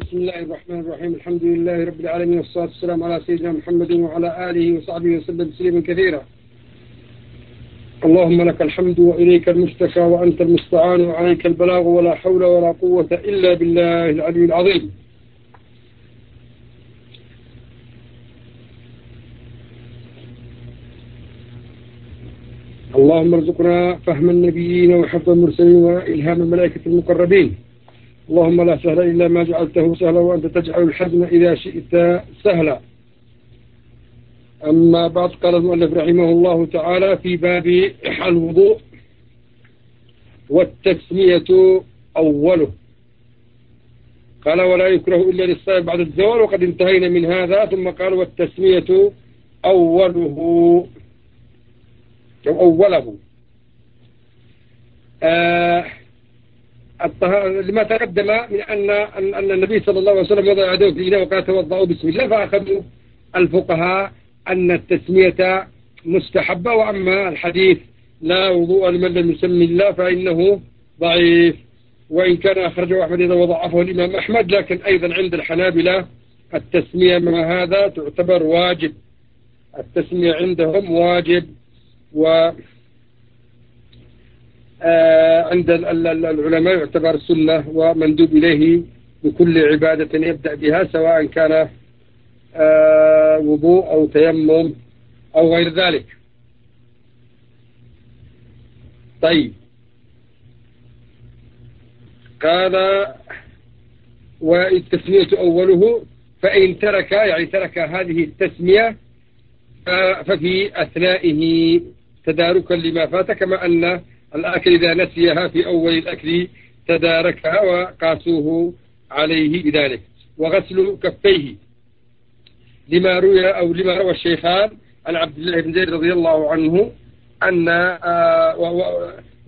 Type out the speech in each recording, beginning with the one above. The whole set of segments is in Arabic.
بسم الله الرحمن الرحيم. الحمد لله رب العالمين والصلاة والسلام على سيدنا محمد وعلى آله وصحبه وسلم تسليما كثيرا. اللهم لك الحمد وإليك المشتكى وأنت المستعان وعليك البلاغ ولا حول ولا قوة إلا بالله العلي العظيم. اللهم ارزقنا فهم النبيين وحفظ المرسلين وإلهام الملائكة المقربين. اللهم لا سهل إلا ما جعلته سهلا وأنت تجعل الحزن إذا شئت سهلا. أما بعد قال المؤلف رحمه الله تعالى في باب الوضوء والتسمية أوله. قال ولا يكره إلا للصائم بعد الزوال وقد انتهينا من هذا. ثم قال والتسمية أوله. أو أوله. آه لما تقدم من أن أن النبي صلى الله عليه وسلم وضع يديه في الإناء وقال توضأوا بسم الله فأخذوا الفقهاء أن التسمية مستحبة وأما الحديث لا وضوء لمن لم يسمي الله فإنه ضعيف. وإن كان أخرجه أحمد إذا وضعفه الإمام أحمد لكن أيضا عند الحنابلة التسمية مع هذا تعتبر واجب. التسمية عندهم واجب و عند العلماء يعتبر سنة ومندوب إليه بكل عبادة يبدأ بها سواء كان آه، وضوء أو تيمم أو غير ذلك. طيب. قال والتسمية أوله فإن ترك يعني ترك هذه التسمية ففي أثنائه تداركا لما فات كما أن الأكل إذا نسيها في أول الأكل تداركها وقاسوه عليه بذلك. وغسل كفيه. لما روي أو لما روى الشيخان عن عبد الله بن زيد رضي الله عنه أن آه،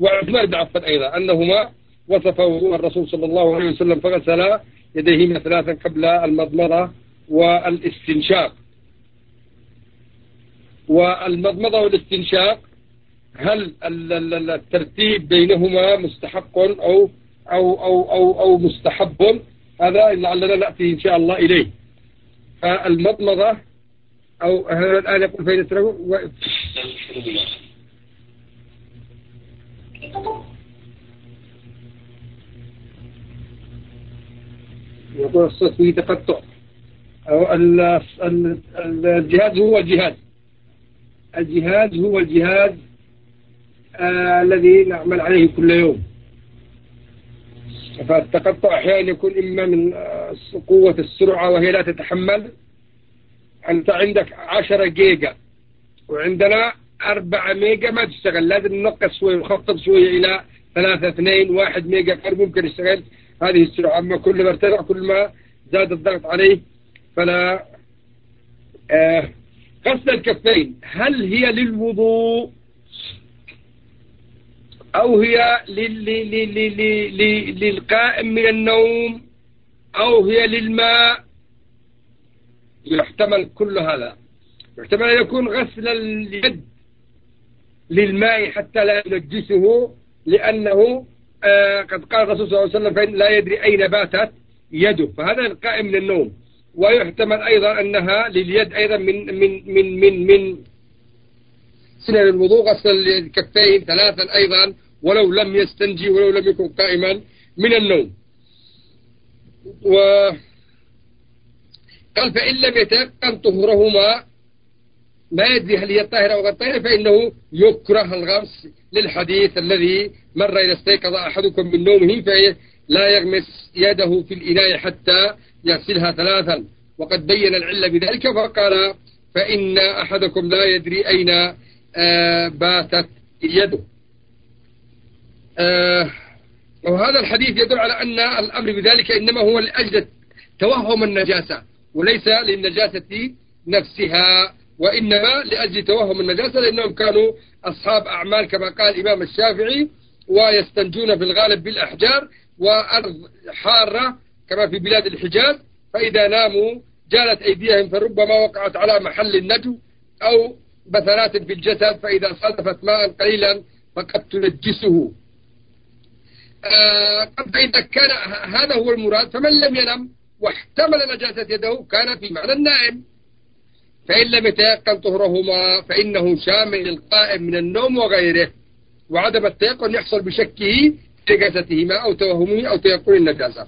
وعثمان بن عفان أيضا أنهما وصف وضوء الرسول صلى الله عليه وسلم فغسل يديهما ثلاثا قبل المضمضة والإستنشاق. والمضمضة والإستنشاق هل الترتيب بينهما مستحق أو أو أو أو, أو مستحب؟ هذا لعلنا نأتي إن شاء الله إليه. فالمضمضة أو هذا الآن يقول فإن و... يقول الصوت فيه تقطع. أو الجهاز هو الجهاز الجهاز هو الجهاز آه الذي نعمل عليه كل يوم. فالتقطع أحيانا يكون إما من آه قوة السرعة وهي لا تتحمل. أنت عندك عشرة جيجا وعندنا أربعة ميجا ما تشتغل. لازم ننقص شوي ونخفض شوية إلى ثلاثة اثنين واحد ميجا فرق ممكن يشتغل. هذه السرعة. أما كل ما ارتفع كل ما زاد الضغط عليه فلا آه غسل الكفين. هل هي للوضوء؟ أو هي للقائم من النوم أو هي للماء. يحتمل كل هذا. يحتمل أن يكون غسل اليد للماء حتى لا ينجسه لأنه آه قد قال الرسول صلى الله عليه وسلم فإن لا يدري أين باتت يده. فهذا القائم من النوم. ويحتمل أيضا أنها لليد أيضا من من من من من سنن الوضوء غسل الكفين ثلاثا أيضا. ولو لم يستنجي ولو لم يكن قائما من النوم. و قال فإن لم يتيقن طهرهما ما يدري هل هي طاهرة أو غير طاهرة فإنه يكره الغمس للحديث الذي مر إذا استيقظ أحدكم من نومه فلا يغمس يده في الإناء حتى يغسلها ثلاثا. وقد بين العلة بذلك فقال فإن أحدكم لا يدري أين آه، باتت يده. وهذا الحديث يدل على أن الأمر بذلك إنما هو لأجل توهم النجاسة وليس للنجاسة نفسها وإنما لأجل توهم النجاسة لأنهم كانوا أصحاب أعمال كما قال الإمام الشافعي ويستنجون في الغالب بالأحجار وأرض حارة كما في بلاد الحجاز فإذا ناموا جالت أيديهم فربما وقعت على محل النجو أو بثرات في الجسد فإذا صادفت ماء قليلا فقد تنجسه. فإذا كان هذا هو المراد فمن لم ينم واحتمل نجاسة يده كان في معنى النائم فإن لم يتيقن طهرهما فإنه شامل القائم من النوم وغيره وعدم التيقن يحصل بشكه نجاستهما أو توهمه أو تيقن النجاسة.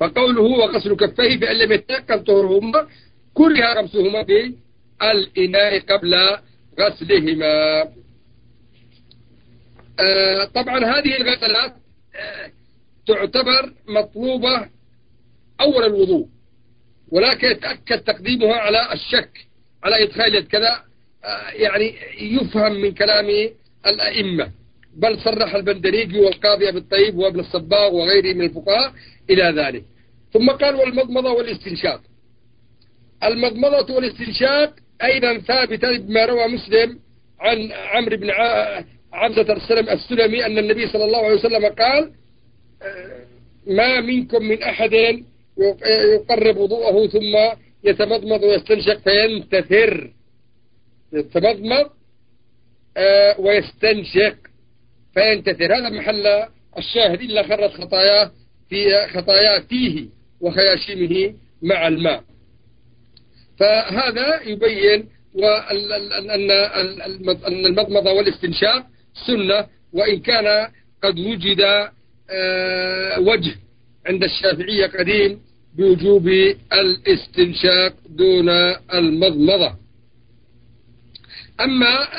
فقوله وغسل كفيه فإن لم يتيقن طهرهما كره غمسهما في الإناء قبل غسلهما. آه طبعا هذه الغسلات تعتبر مطلوبة أول الوضوء ولكن يتأكد تقديمها على الشك على إدخال كذا آه يعني يفهم من كلام الأئمة. بل صرح البندريقي والقاضي بالطيب وابن الصباغ وغيره من الفقهاء إلى ذلك. ثم قال والمضمضة والاستنشاق. المضمضة والاستنشاق أيضا ثابتة بما روى مسلم عن عمرو بن عبدة السلم السلمي أن النبي صلى الله عليه وسلم قال ما منكم من أحد يقرب وضوءه ثم يتمضمض ويستنشق فينتثر. يتمضمض آه، ويستنشق فينتثر. هذا محل الشاهد إلا خرت خطاياه في خطاياته وخياشيمه مع الماء. فهذا يبين أن المضمضة والاستنشاق سنة وإن كان قد وجد آه، وجه عند الشافعية قديم بوجوب الاستنشاق دون المضمضة. أما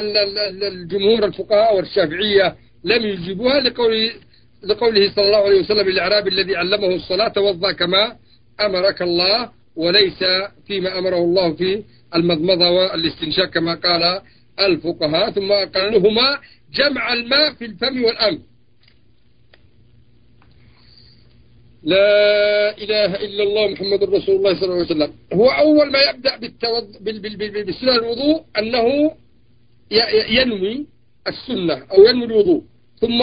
الجمهور الفقهاء والشافعية لم يجيبوها لقول لقوله صلى الله عليه وسلم الإعرابي الذي علمه الصلاة توضى كما أمرك الله وليس فيما أمره الله في المضمضة والاستنشاق كما قال الفقهاء ثم أقلهما جمع الماء في الفم والأنف لا إله إلا الله محمد رسول الله صلى الله عليه وسلم. هو أول ما يبدأ. بال... بال... بال... بالسنة الوضوء أنه ينوي السنة أو ينوي الوضوء. ثم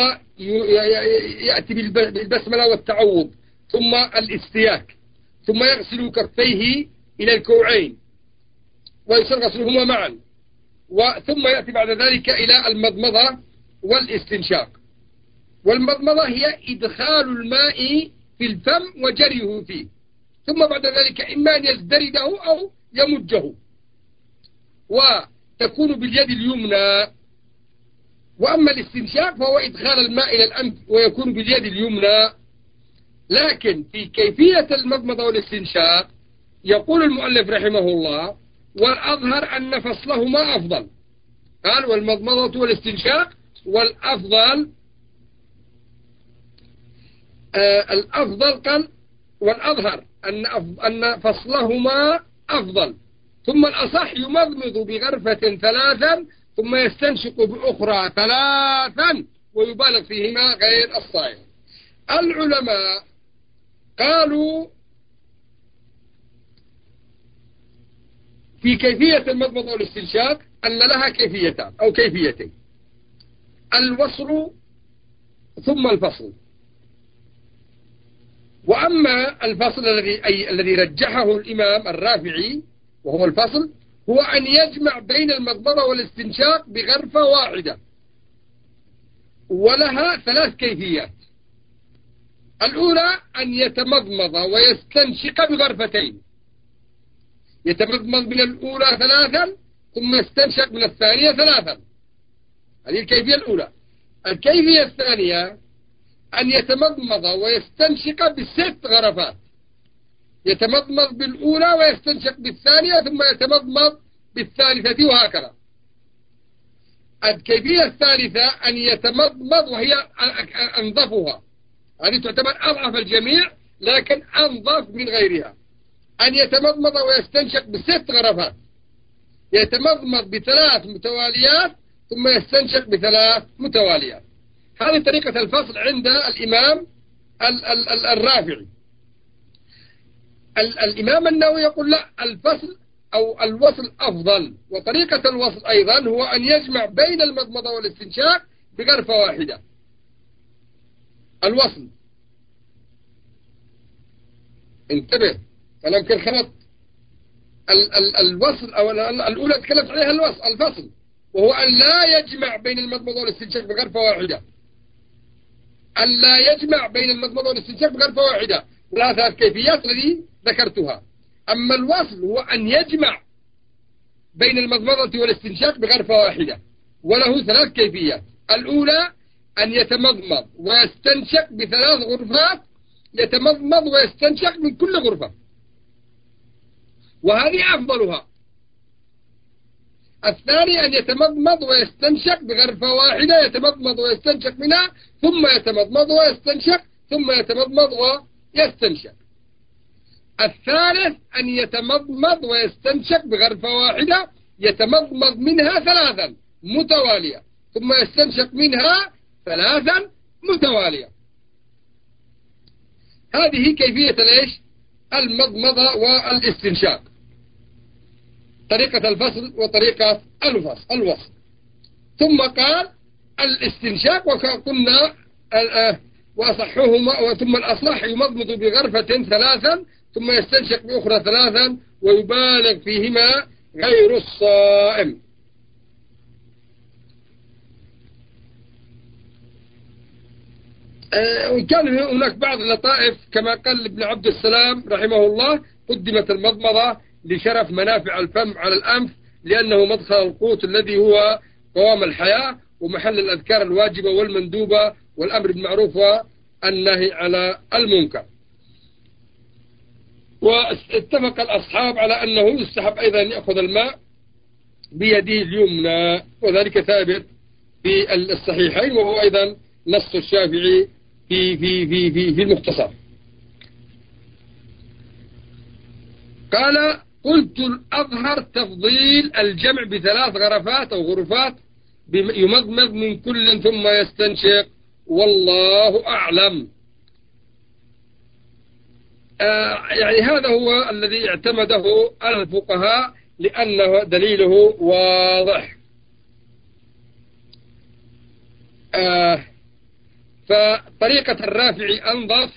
يأتي بالبسملة والتعوض. ثم الاستياك. ثم يغسل كفيه إلى الكوعين. ويصير غسلهما معا. ثم يأتي بعد ذلك إلى المضمضة والاستنشاق. والمضمضة هي إدخال الماء في الفم وجريه فيه. ثم بعد ذلك إما أن يزدرده أو يمجه. وتكون باليد اليمنى. وأما الاستنشاق فهو إدخال الماء إلى الأنف ويكون باليد اليمنى. لكن في كيفية المضمضة والاستنشاق يقول المؤلف رحمه الله والأظهر أن فصلهما أفضل. قال والمضمضة والاستنشاق والأفضل آه الأفضل قال والأظهر أن, أن فصلهما أفضل. ثم الأصح يمضمض بغرفة ثلاثا ثم يستنشق بأخرى ثلاثا ويبالغ فيهما غير الصائم العلماء قالوا في كيفية المضمضة والاستنشاق أن لها كيفيتان أو كيفيتين. الوصل ثم الفصل. وأما الفصل الذي أي الذي رجحه الإمام الرافعي وهو الفصل هو أن يجمع بين المضمضة والاستنشاق بغرفة واحدة. ولها ثلاث كيفيات. الأولى أن يتمضمض ويستنشق بغرفتين. يتمضمض من الأولى ثلاثا ثم يستنشق من الثانية ثلاثا. هذه الكيفية الأولى. الكيفية الثانية أن يتمضمض ويستنشق بست غرفات. يتمضمض بالأولى ويستنشق بالثانية ثم يتمضمض بالثالثة وهكذا. الكيفية الثالثة أن يتمضمض وهي أنظفها. هذه تعتبر أضعف الجميع لكن أنظف من غيرها. أن يتمضمض ويستنشق بست غرفات. يتمضمض بثلاث متواليات ثم يستنشق بثلاث متواليات. هذه طريقة الفصل عند الإمام الرافعي. الإمام النووي يقول لا الفصل أو الوصل أفضل. وطريقة الوصل أيضا هو أن يجمع بين المضمضة والاستنشاق بغرفة واحدة. الوصل. انتبه. فلو يمكن خلط ال ال الوصل أو الأولى تكلمت عليها الوصل الفصل وهو أن لا يجمع بين المضمضة والاستنشاق بغرفة واحدة. أن لا يجمع بين المضمضة والاستنشاق بغرفة واحدة. لها ثلاث كيفيات الذي ذكرتها. أما الوصل هو أن يجمع بين المضمضة والاستنشاق بغرفة واحدة. وله ثلاث كيفيات. الأولى أن يتمضمض ويستنشق بثلاث غرفات يتمضمض ويستنشق من كل غرفة. وهذه أفضلها. الثاني أن يتمضمض ويستنشق بغرفة واحدة يتمضمض ويستنشق منها ثم يتمضمض ويستنشق ثم يتمضمض ويستنشق. الثالث أن يتمضمض ويستنشق بغرفة واحدة يتمضمض منها ثلاثا متوالية. ثم يستنشق منها ثلاثا متوالية. هذه كيفية ليش المضمضة والاستنشاق. طريقة الفصل وطريقة الفصل الوصل. ثم قال الاستنشاق وكنا آه، وأصحهما ثم الأصح يمضمض بغرفة ثلاثا ثم يستنشق بأخرى ثلاثا ويبالغ فيهما غير الصائم. آه، وكان هناك بعض اللطائف كما قال ابن عبد السلام رحمه الله قدمت المضمضة لشرف منافع الفم على الأنف لأنه مدخل القوت الذي هو قوام الحياة ومحل الأذكار الواجبة والمندوبة والأمر بالمعروف والنهي على المنكر. واتفق الأصحاب على أنه يستحب أيضا أن يأخذ الماء بيده اليمنى وذلك ثابت في الصحيحين وهو أيضا نص الشافعي في في في في, في المختصر. قال قلت الأظهر تفضيل الجمع بثلاث غرفات أو غرفات يمضمض من كل ثم يستنشق. والله أعلم. آه يعني هذا هو الذي اعتمده الفقهاء لأنه دليله واضح. آه فطريقة الرافع أنظف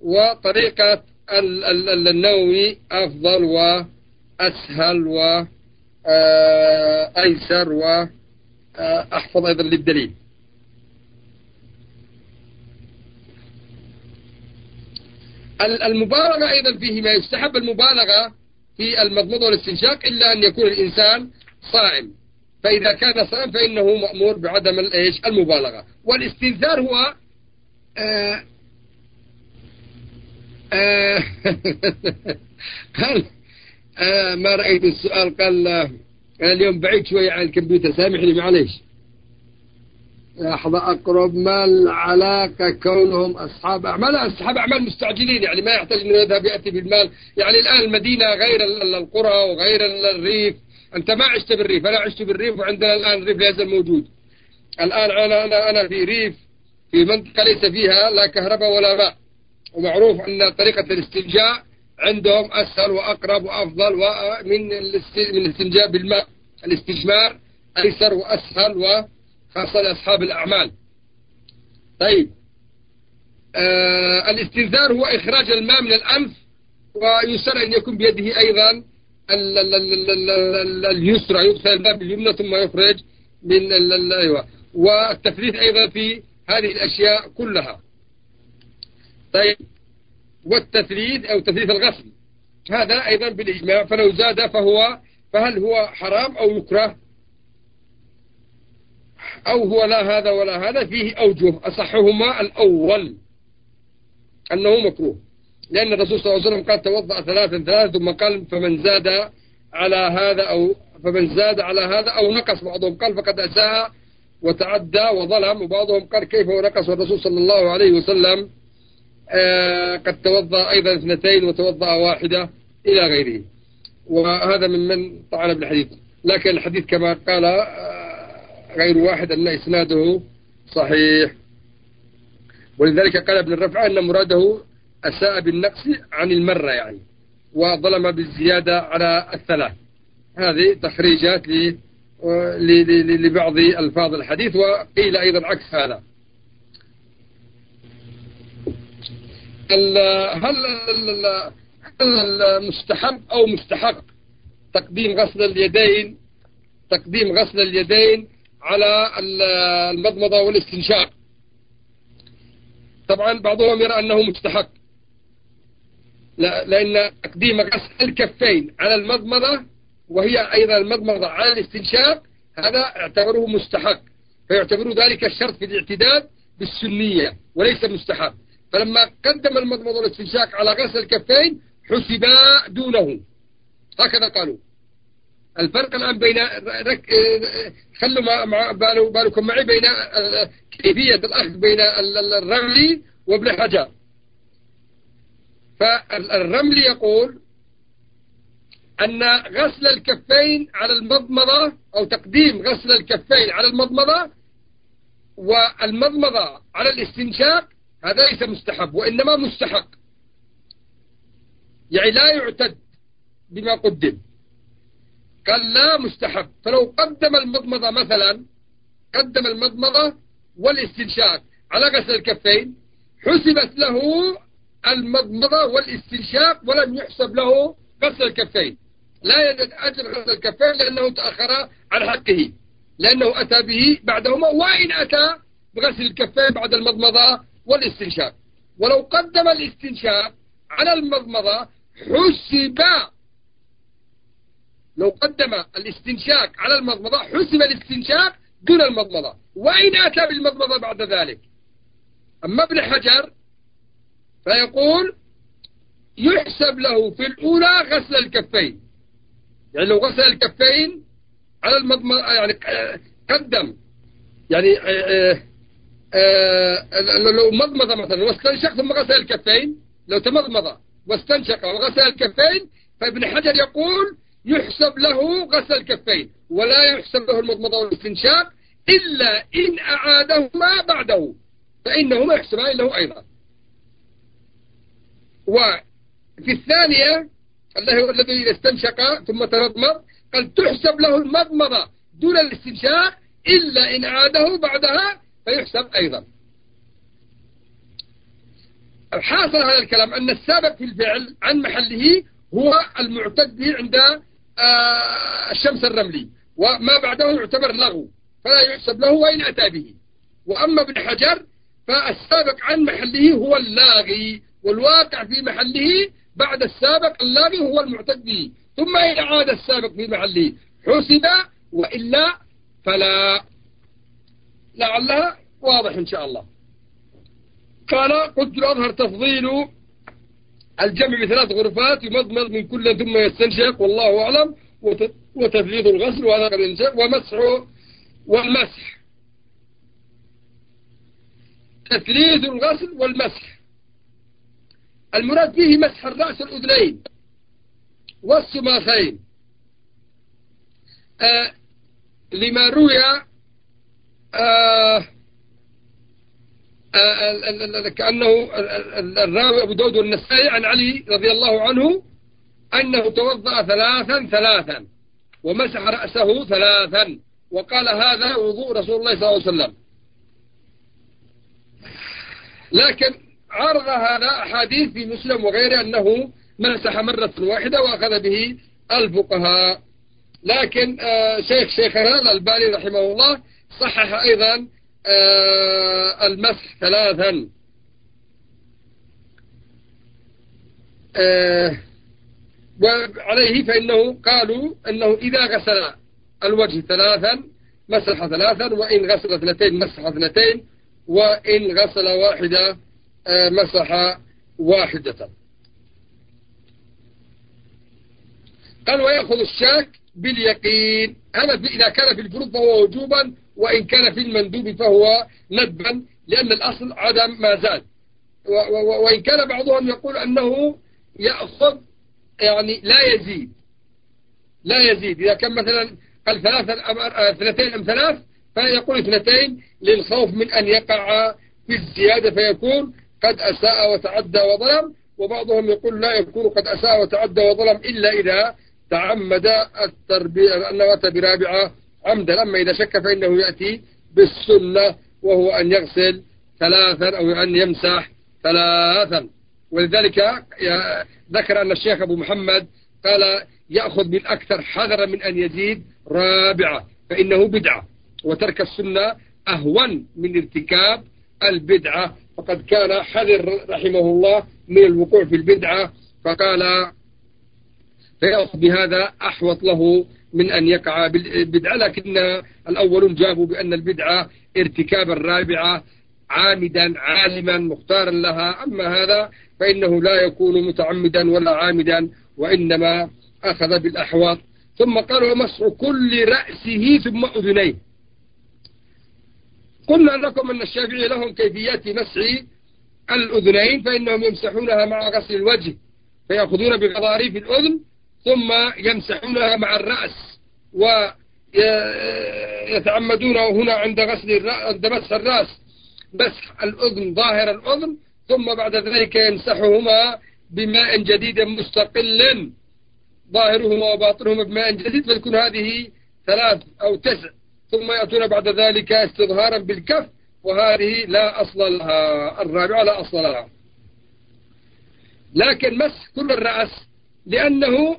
وطريقة النووي أفضل وأسهل وأيسر آه، وأحفظ أيضا للدليل. المبالغة أيضا فيه ما يستحب المبالغة في المضمضة والاستنشاق إلا أن يكون الإنسان صائم فإذا كان صائم فإنه مأمور بعدم الإيش المبالغة. والاستنثار هو آه آه قال آه ما رأيت السؤال؟ قال آه اليوم بعيد شوية عن الكمبيوتر. سامحني معليش لحظة أقرب ما العلاقة كونهم أصحاب أعمال؟ أصحاب أعمال مستعجلين يعني ما يحتاج أنه يذهب يأتي بالمال. يعني الآن المدينة غير القرى وغير الريف. أنت ما عشت بالريف. أنا عشت بالريف وعندنا الآن الريف لا يزال موجود. الآن أنا, أنا, أنا في ريف في منطقة ليس فيها لا كهرباء ولا ماء. ومعروف أن طريقة الاستنجاء عندهم أسهل وأقرب وأفضل من من الاستنجاء بالماء. الاستجمار أيسر وأسهل وخاصة لأصحاب الأعمال. طيب. آه هو إخراج الماء من الأنف ويسر أن يكون بيده أيضا اليسرى يدخل الماء باليمنى ثم يخرج من أيوة. والتفريث أيضا في هذه الأشياء كلها. طيب والتثليث أو تثليث الغسل. هذا أيضا بالإجماع فلو زاد فهو فهل هو حرام أو يكره؟ أو هو لا هذا ولا هذا فيه أوجه أصحهما الأول أنه مكروه. لأن الرسول صلى الله عليه وسلم قال توضأ ثلاثا ثلاثا ثم قال فمن زاد على هذا أو فمن زاد على هذا أو نقص. بعضهم قال فقد أساء وتعدى وظلم. وبعضهم قال كيف ونقص والرسول صلى الله عليه وسلم قد توضأ أيضا اثنتين وتوضأ واحدة إلى غيره. وهذا ممن طعن بالحديث لكن الحديث كما قال آه غير واحد أن إسناده صحيح. ولذلك قال ابن الرفع أن مراده أساء بالنقص عن المرة يعني وظلم بالزيادة على الثلاث. هذه تخريجات لبعض ألفاظ الحديث وقيل أيضا عكس هذا. هل المستحب أو مستحق تقديم غسل اليدين تقديم غسل اليدين على المضمضة والاستنشاق؟ طبعا بعضهم يرى أنه مستحق. لأن تقديم غسل الكفين على المضمضة وهي أيضا المضمضة على الاستنشاق هذا اعتبره مستحق. فيعتبر ذلك الشرط في الاعتداد بالسنية وليس مستحب. فلما قدم المضمضة والاستنشاق على غسل الكفين حسبا دونه. هكذا قالوا. الفرق الآن بين رك... خلوا مع بالكم معي بين كيفية الأخذ بين الرملي وابن حجر. فالرملي يقول أن غسل الكفين على المضمضة أو تقديم غسل الكفين على المضمضة والمضمضة على الاستنشاق هذا ليس مستحب وإنما مستحق. يعني لا يعتد بما قدم. قال لا مستحب. فلو قدم المضمضة مثلا قدم المضمضة والاستنشاق على غسل الكفين حسبت له المضمضة والاستنشاق ولم يحسب له غسل الكفين. لا يجد أجر غسل الكفين لأنه تأخر عن حقه لأنه أتى به بعدهما وإن أتى بغسل الكفين بعد المضمضة والاستنشاق. ولو قدم الاستنشاق على المضمضة حسب. لو قدم الاستنشاق على المضمضة حسب الاستنشاق دون المضمضة. وإن أتى بالمضمضة بعد ذلك. أما ابن حجر فيقول يحسب له في الأولى غسل الكفين. يعني لو غسل الكفين على المضمضة يعني قدم. يعني آه، آه، لو مضمضة مثلا واستنشق ثم غسل الكفين لو تمضمض واستنشق وغسل الكفين فابن حجر يقول يحسب له غسل الكفين ولا يحسب له المضمضة والاستنشاق إلا إن أعادهما بعده فإنهما يحسبان له أيضا. وفي الثانية الذي استنشق ثم تمضمض قال تحسب له المضمضة دون الاستنشاق إلا إن عاده بعدها فيحسب أيضا. الحاصل هذا الكلام أن السابق في الفعل عن محله هو المعتد عند آه، الشمس الرملي وما بعده يعتبر لغو فلا يحسب له وإن أتى به. وأما ابن حجر فالسابق عن محله هو اللاغي والواقع في محله بعد السابق اللاغي هو المعتد. به ثم إن عاد السابق في محله حسب وإلا فلا. لعلها واضح إن شاء الله. قال قلت الأظهر تفضيل الجمع بثلاث غرفات يمضمض من كل ثم يستنشق والله أعلم وتفريض الغسل وهذا ومسح والمسح. تثليث الغسل والمسح. المراد به مسح الرأس الأذنين والسماخين. آه لما روي كأنه الراوي أبو داود والنسائي عن علي رضي الله عنه أنه توضأ ثلاثا ثلاثا ومسح رأسه ثلاثا وقال هذا وضوء رسول الله صلى الله عليه وسلم. لكن عرض هذا أحاديث في مسلم وغيره أنه مسح مرة واحدة وأخذ به الفقهاء. لكن آه، شيخ شيخنا الألباني رحمه الله صحح أيضا آه، المسح ثلاثا. آه، وعليه فإنه قالوا أنه إذا غسل الوجه ثلاثا مسح ثلاثا وإن غسل اثنتين مسح اثنتين وإن غسل واحدة مسح واحدة. قال ويأخذ الشاك باليقين. هذا إذا كان في الفروض فهو وجوبا وإن كان في المندوب فهو ندبا لأن الأصل عدم ما زال. وإن كان بعضهم يقول أنه يأخذ يعني لا يزيد. لا يزيد. إذا كان مثلا قال ثلاثة آه، اثنتين أم ثلاث فيقول اثنتين للخوف من أن يقع في الزيادة فيكون قد أساء وتعدى وظلم. وبعضهم يقول لا يكون قد أساء وتعدى وظلم إلا إذا تعمد التربية أنه أتى برابعة عمدا أما إذا شك فإنه يأتي بالسنة وهو أن يغسل ثلاثا أو أن يمسح ثلاثا. ولذلك ذكر أن الشيخ أبو محمد قال يأخذ بالأكثر حذرا من أن يزيد رابعة فإنه بدعة. وترك السنة أهون من ارتكاب البدعة. فقد كان حذر رحمه الله من الوقوع في البدعة فقال فيأخذ بهذا أحوط له من أن يقع بالبدعة لكن الأولون جابوا بأن البدعة ارتكاب الرابعة عامدا عالما مختارا لها. أما هذا فإنه لا يكون متعمدا ولا عامدا وإنما أخذ بالأحوط ثم قالوا مسح كل رأسه ثم أذنيه. قلنا لكم أن الشافعي لهم كيفيات مسح الأذنين فإنهم يمسحونها مع غسل الوجه فيأخذون بغضاريف الأذن ثم يمسحونها مع الرأس ويتعمدون هنا عند غسل عند مسح الرأس مسح الأذن ظاهر الأذن ثم بعد ذلك يمسحهما بماء جديد مستقل. ظاهرهما وباطنهما بماء جديد فتكون هذه ثلاث أو تسع. ثم يأتون بعد ذلك استظهارا بالكف وهذه لا أصل لها الرابعة لا أصل لها. لكن مسح كل الرأس لأنه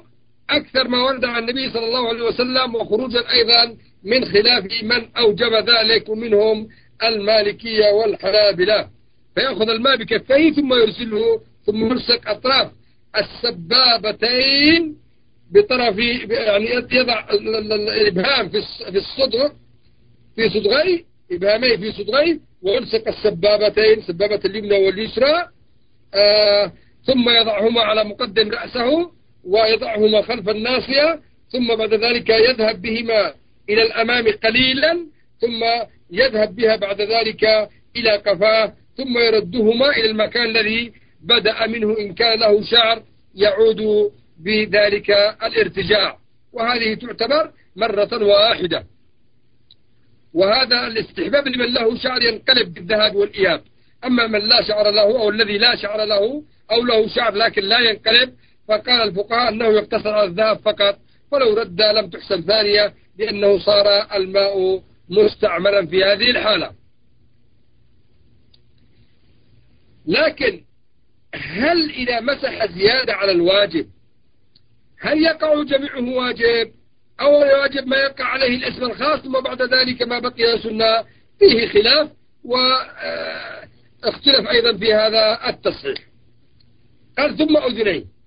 أكثر ما ورد عن النبي صلى الله عليه وسلم وخروجا أيضا من خلاف من أوجب ذلك ومنهم المالكية والحنابلة. فيأخذ الماء بكفيه ثم يرسله ثم يرسك أطراف السبابتين بطرف يعني يضع الإبهام في الصدغ في صدغي إبهامي في صدغي ويلصق السبابتين سبابة اليمنى واليسرى آه ثم يضعهما على مقدم رأسه ويضعهما خلف الناصية ثم بعد ذلك يذهب بهما إلى الأمام قليلا ثم يذهب بها بعد ذلك إلى قفاه ثم يردهما إلى المكان الذي بدأ منه إن كان له شعر يعود بذلك الارتجاع. وهذه تعتبر مرة واحدة. وهذا الاستحباب لمن له شعر ينقلب بالذهاب والإياب. أما من لا شعر له أو الذي لا شعر له أو له شعر لكن لا ينقلب فقال الفقهاء أنه يقتصر على الذهب فقط ولو رد لم تحسن ثانية لأنه صار الماء مستعملا في هذه الحالة. لكن هل إذا مسح زيادة على الواجب هل يقع جميعه واجب أو الواجب ما يقع عليه الاسم الخاص ثم بعد ذلك ما بقي سنة؟ فيه خلاف واختلف أيضا في هذا التصحيح. قال ثم أذنين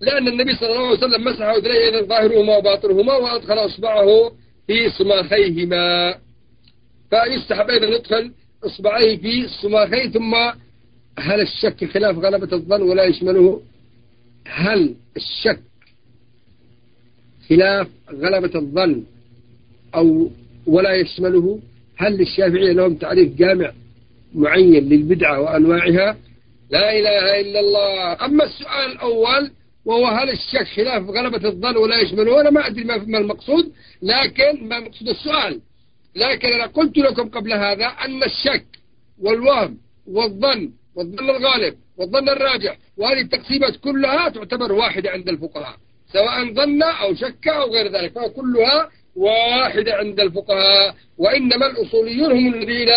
لأن النبي صلى الله عليه وسلم مسح أذنيه ظاهرهما وباطنهما وأدخل أصبعه في صماخيهما. فيستحب أيضا يدخل إصبعيه في الصماخين ثم هل الشك خلاف غلبة الظن ولا يشمله؟ هل الشك خلاف غلبة الظن أو ولا يشمله؟ هل للشافعية لهم تعريف جامع معين للبدعة وأنواعها؟ لا إله إلا الله. أما السؤال الأول وهو هل الشك خلاف غلبة الظن ولا يشمله أنا ما أدري ما المقصود لكن ما مقصود السؤال. لكن أنا قلت لكم قبل هذا أن الشك والوهم والظن والظن الغالب والظن الراجح وهذه التقسيمات كلها تعتبر واحدة عند الفقهاء سواء ظن أو شك أو غير ذلك فكلها واحدة عند الفقهاء وإنما الأصوليون هم الذين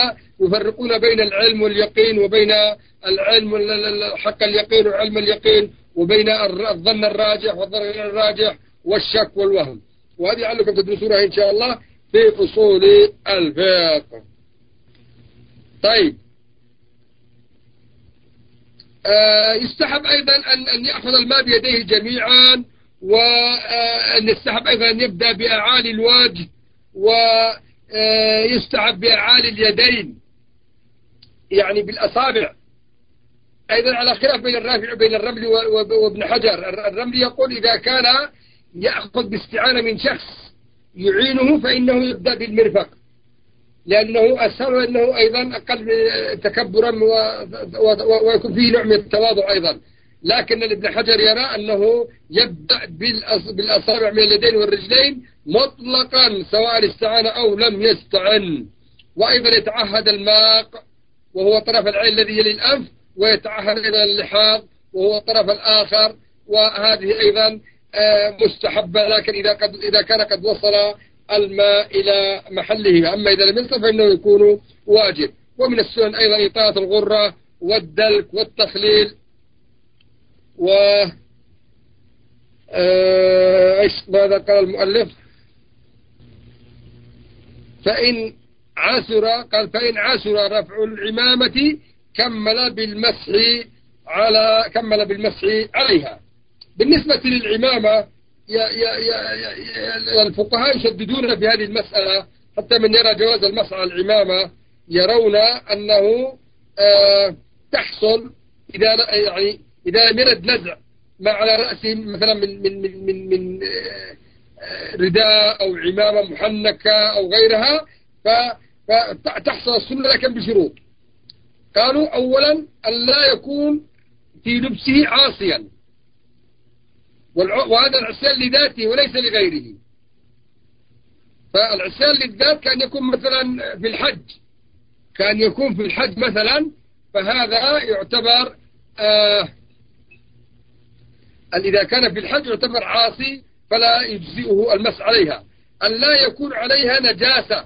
يفرقون بين العلم واليقين وبين العلم حق اليقين وعلم اليقين وبين الظن الراجح والظن غير الراجح والشك والوهم. وهذه لعلكم تدرسونها إن شاء الله في فصول الفقه. طيب. آه يستحب أيضا أن, أن يأخذ الماء بيديه جميعا وأن يستحب أيضا أن يبدأ بأعالي الوجه ويستحب بأعالي اليدين. يعني بالأصابع. أيضا على خلاف بين الرافع وبين الرمل وابن حجر. الرمل يقول إذا كان يأخذ باستعانة من شخص يعينه فإنه يبدأ بالمرفق. لأنه أسهل وأنه أيضا أقل تكبرا ويكون فيه نوع من التواضع أيضا. لكن ابن حجر يرى أنه يبدأ بالأصابع من اليدين والرجلين مطلقا سواء استعان أو لم يستعن. وأيضا يتعهد الماء وهو طرف العين الذي يلي الأنف ويتعهد إلى اللحاظ وهو الطرف الآخر وهذه أيضا آه، مستحبة لكن إذا, قد إذا كان قد وصل الماء إلى محله. أما إذا لم يصل فإنه يكون واجب. ومن السنن أيضا إطاعة الغرة والدلك والتخليل و آه، إيش ماذا قال المؤلف؟ فإن عسر قال فإن عسر رفع العمامة كمل بالمسح على كمل بالمسح عليها. بالنسبة للعمامة الفقهاء يشددون في هذه المسألة حتى من يرى جواز المسح على العمامة يرون أنه آه، تحصل إذا يعني إذا يرد نزع ما على رأسه مثلا من من من من, من آه، رداء أو عمامة محنكة أو غيرها فتحصل السنة لكن بشروط. قالوا أولا أن لا يكون في لبسه عاصيا. وهذا العصيان لذاته وليس لغيره. فالعصيان للذات كان يكون مثلا في الحج. كان يكون في الحج مثلا فهذا يعتبر آه إذا كان في الحج يعتبر عاصي فلا يجزئه المس عليها. أن لا يكون عليها نجاسة.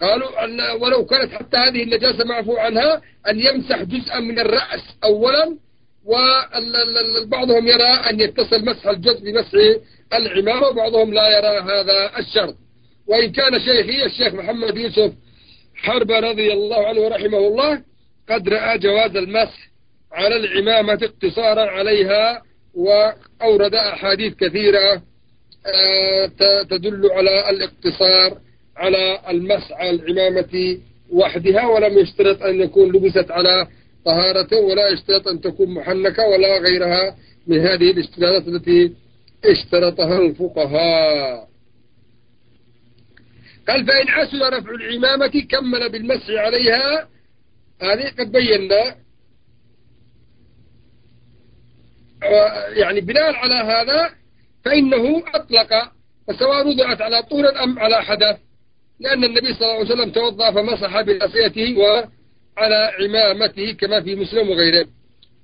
قالوا أن ولو كانت حتى هذه النجاسة معفو عنها أن يمسح جزءا من الرأس أولا وبعضهم يرى أن يتصل مسح الجزء بمسح العمامة وبعضهم لا يرى هذا الشرط. وإن كان شيخي الشيخ محمد يوسف حرب رضي الله عنه ورحمه الله قد رأى جواز المسح على العمامة اقتصارا عليها وأورد أحاديث كثيرة آه، تدل على الاقتصار. على المسح على العمامة وحدها ولم يشترط أن يكون لبست على طهارة ولا يشترط أن تكون محنكة ولا غيرها من هذه الاشتراطات التي اشترطها الفقهاء. قال فإن حسن رفع العمامة كمل بالمسح عليها. هذه قد بينا. يعني بناء على هذا فإنه أطلق فسواء وضعت على طول أم على حدث. لأن النبي صلى الله عليه وسلم توضأ فمسح بناصيته وعلى عمامته كما في مسلم وغيره.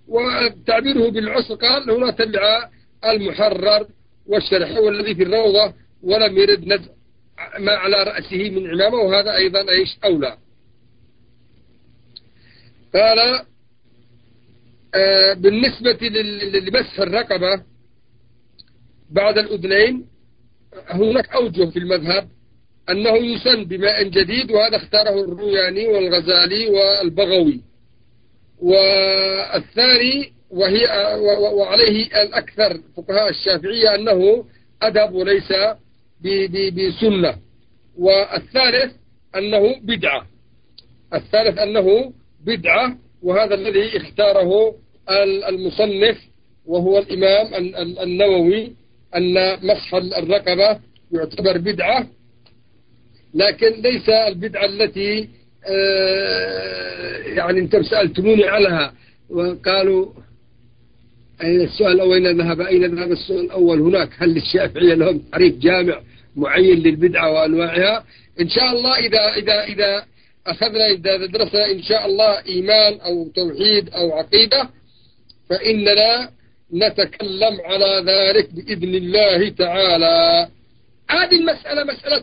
وتعبيره بالعسر هنا تبع المحرر والشرح والذي في الروضة ولم يرد نزع ما على رأسه من عمامة وهذا أيضا أيش؟ أولى. قال آه بالنسبة لمسح الرقبة بعد الأذنين هناك أوجه في المذهب أنه يسن بماء جديد وهذا اختاره الروياني والغزالي والبغوي. والثاني وهي وعليه الأكثر فقهاء الشافعية أنه أدب وليس بسنة. والثالث أنه بدعة. الثالث أنه بدعة وهذا الذي اختاره المصنف وهو الإمام النووي أن مسح الرقبة يعتبر بدعة. لكن ليس البدعة التي آه، يعني أنتم سألتموني عنها وقالوا أين السؤال أين ذهب أين ذهب السؤال الأول هناك. هل الشافعية لهم تعريف جامع معين للبدعة وأنواعها؟ إن شاء الله إذا إذا إذا أخذنا إذا درسنا إن شاء الله إيمان أو توحيد أو عقيدة فإننا نتكلم على ذلك بإذن الله تعالى. هذه المسألة مسألة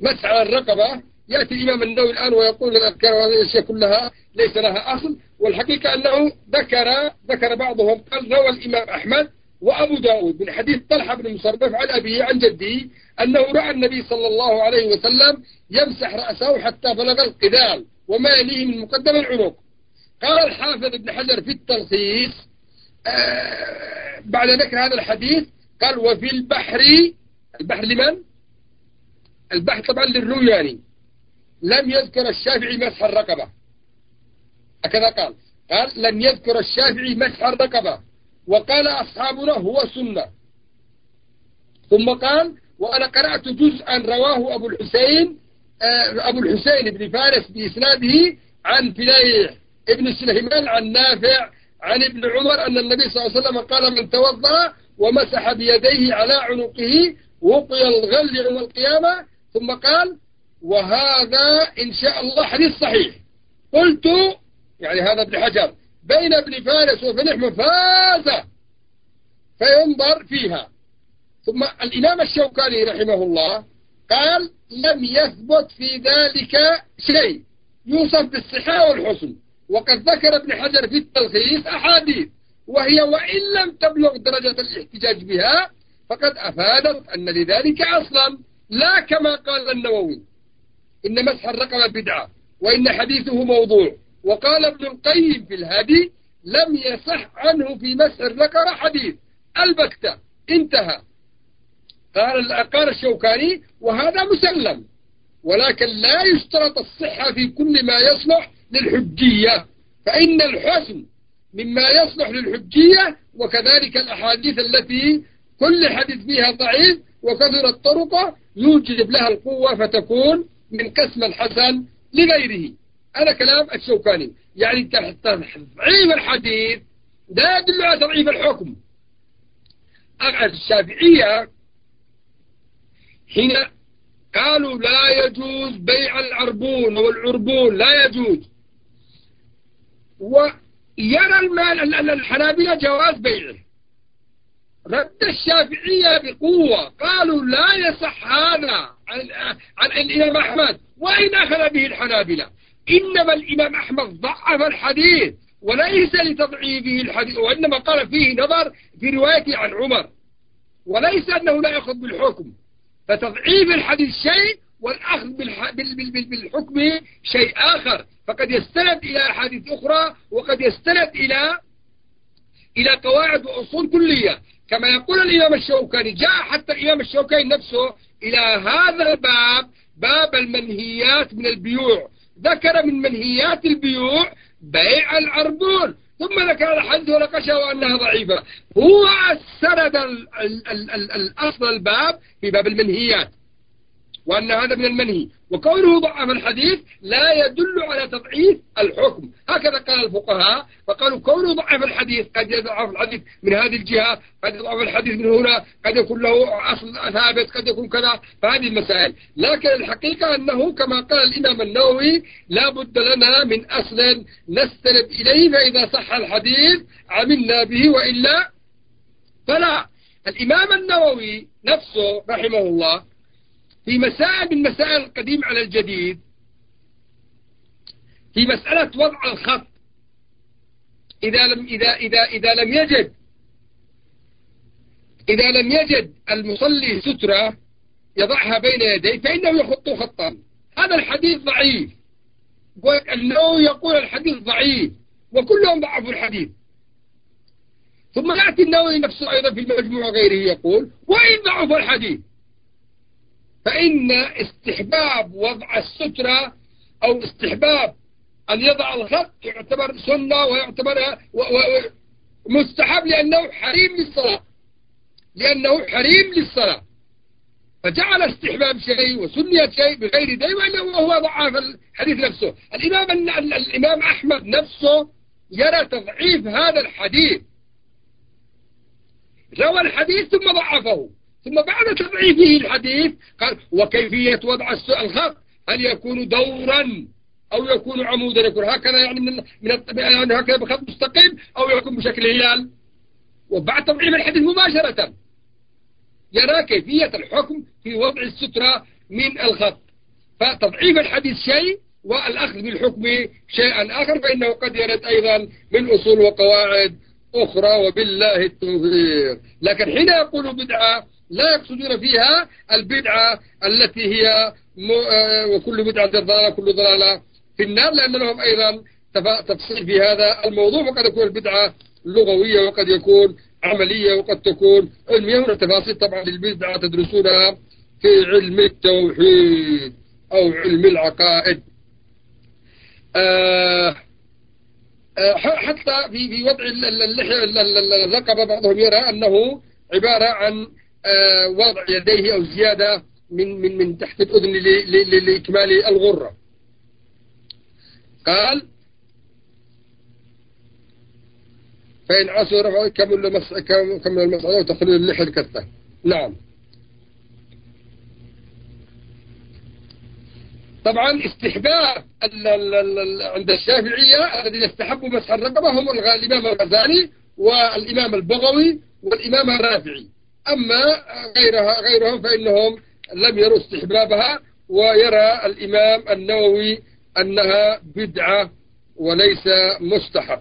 مسعى الرقبة. يأتي الإمام النووي الآن ويقول الأذكار وهذه الأشياء كلها ليس لها أصل والحقيقة أنه ذكر ذكر بعضهم قال روى الإمام أحمد وأبو داود من حديث طلحة بن مصرف عن أبيه عن جده أنه رأى النبي صلى الله عليه وسلم يمسح رأسه حتى بلغ القذال وما يليه من مقدم العنق. قال الحافظ ابن حجر في التلخيص آه بعد ذكر هذا الحديث قال وفي البحر البحر لمن؟ البحر طبعا للروياني لم يذكر الشافعي مسح الرقبة. هكذا قال. قال لم يذكر الشافعي مسح الرقبة. وقال أصحابنا هو سنة. ثم قال وأنا قرأت جزءا رواه أبو الحسين آه، أبو الحسين بن فارس بإسناده عن فليح ابن سليمان عن نافع عن ابن عمر أن النبي صلى الله عليه وسلم قال من توضأ ومسح بيديه على عنقه وقي الغل يوم القيامة ثم قال وهذا إن شاء الله حديث صحيح. قلت يعني هذا ابن حجر بين ابن فارس وفلح مفازة فينظر فيها. ثم الإمام الشوكاني رحمه الله قال لم يثبت في ذلك شيء يوصف بالصحة والحسن. وقد ذكر ابن حجر في التلخيص أحاديث وهي وإن لم تبلغ درجة الاحتجاج بها فقد أفادت أن لذلك أصلا لا كما قال النووي. إن مسح الرقبة بدعة وإن حديثه موضوع. وقال ابن القيم في الهدي لم يصح عنه في مسح الذكر حديث. البتة انتهى. قال قال الشوكاني وهذا مسلم. ولكن لا يشترط الصحة في كل ما يصلح للحجية فإن الحسن مما يصلح للحجية وكذلك الأحاديث التي كل حديث فيها ضعيف وكثر الطرق يوجب لها القوة فتكون من قسم الحسن لغيره. هذا كلام الشوكاني. يعني تضعيف الحديث لا يدل على تضعيف الحكم. الشافعية حين قالوا لا يجوز بيع العربون والعربون لا يجوز. ويرى المال الحنابلة جواز بيعه. رد الشافعية بقوة. قالوا لا يصح هذا عن, عن الإمام أحمد. وإن أخذ به الحنابلة. إنما الإمام أحمد ضعف الحديث وليس لتضعيفه الحديث وإنما قال فيه نظر في روايته عن عمر. وليس أنه لا يأخذ بالحكم. فتضعيف الحديث شيء والأخذ بالحكم شيء آخر. فقد يستند إلى أحاديث أخرى وقد يستند إلى إلى قواعد وأصول كلية. كما يقول الإمام الشوكاني جاء حتى الإمام الشوكاني نفسه إلى هذا الباب باب المنهيات من البيوع. ذكر من منهيات البيوع بيع العربون. ثم ذكر الحديث ونقشه وأنها ضعيفة. هو السند الأصل الباب في باب المنهيات. وأن هذا من المنهي. وكونه ضعف الحديث لا يدل على تضعيف الحكم. هكذا قال الفقهاء. فقالوا كونه ضعف الحديث قد يضعف الحديث من هذه الجهة قد يضعف الحديث من هنا قد يكون له أصل ثابت قد يكون كذا. فهذه المسائل. لكن الحقيقة أنه كما قال الإمام النووي لا بد لنا من أصل نستند إليه فإذا صح الحديث عملنا به وإلا فلا. الإمام النووي نفسه رحمه الله في مسائل من مسائل القديم على الجديد في مسألة وضع الخط. إذا لم إذا إذا إذا لم يجد إذا لم يجد المصلي سترة يضعها بين يديه فإنه يخط خطا. هذا الحديث ضعيف. أنه يقول الحديث ضعيف وكلهم ضعفوا الحديث. ثم يأتي النووي نفسه أيضا في المجموع وغيره يقول وإن ضعف الحديث؟ فإن استحباب وضع السترة أو استحباب أن يضع الخط يعتبر سنة ويعتبر مستحب لأنه حريم للصلاة. لأنه حريم للصلاة. فجعل استحباب شيء وسنية شيء بغير دين وهو ضعف الحديث نفسه. الإمام, الإمام أحمد نفسه يرى تضعيف هذا الحديث. روى الحديث ثم ضعفه. ثم بعد تضعيفه الحديث قال وكيفية وضع الخط؟ هل يكون دورا أو يكون عمودا؟ يكون هكذا يعني من من يعني هكذا بخط مستقيم أو يكون بشكل هلال. وبعد تضعيف الحديث مباشرة يرى كيفية الحكم في وضع السترة من الخط. فتضعيف الحديث شيء والأخذ بالحكم شيئا آخر فإنه قد يرد أيضا من أصول وقواعد أخرى. وبالله التوفيق. لكن حين يقول بدعة لا يقصدون فيها البدعة التي هي آه، وكل بدعة ضلالة كل ضلالة في النار لأن لهم أيضا تفصيل في هذا الموضوع. وقد يكون البدعة لغوية وقد يكون عملية وقد تكون علمية. هنا تفاصيل طبعا للبدعة تدرسونها في علم التوحيد أو علم العقائد. آه آه حتى في في وضع اللحية الرقبة بعضهم يرى أنه عبارة عن وضع يديه أو زيادة من من من تحت الأذن لإكمال الغرة. قال فإن عصوا رفعوا كمل كمل المسألة وتخليل اللحية الكثة نعم. طبعا استحباب عند الشافعية الذين استحبوا مسح الرقبة هم الإمام الغزالي والإمام البغوي والإمام الرافعي. أما غيرها غيرهم فإنهم لم يروا استحبابها ويرى الإمام النووي أنها بدعة وليس مستحب.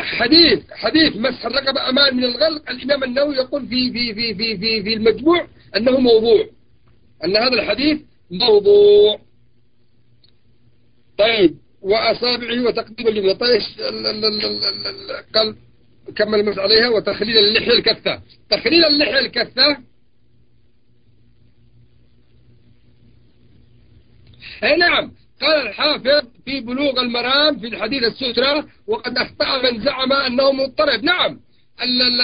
حديث حديث مسح الرقبة أمان من الغلق. الإمام النووي يقول في في في في في, في المجموع أنه موضوع أن هذا الحديث موضوع. طيب. وأصابعه وتقديم اليمنى طيب قال كمل مس عليها وتخليل اللحية الكثة. تخليل اللحية الكثة. أي نعم. قال الحافظ في بلوغ المرام في الحديث السوترة وقد أخطأ من زعم أنه مضطرب نعم.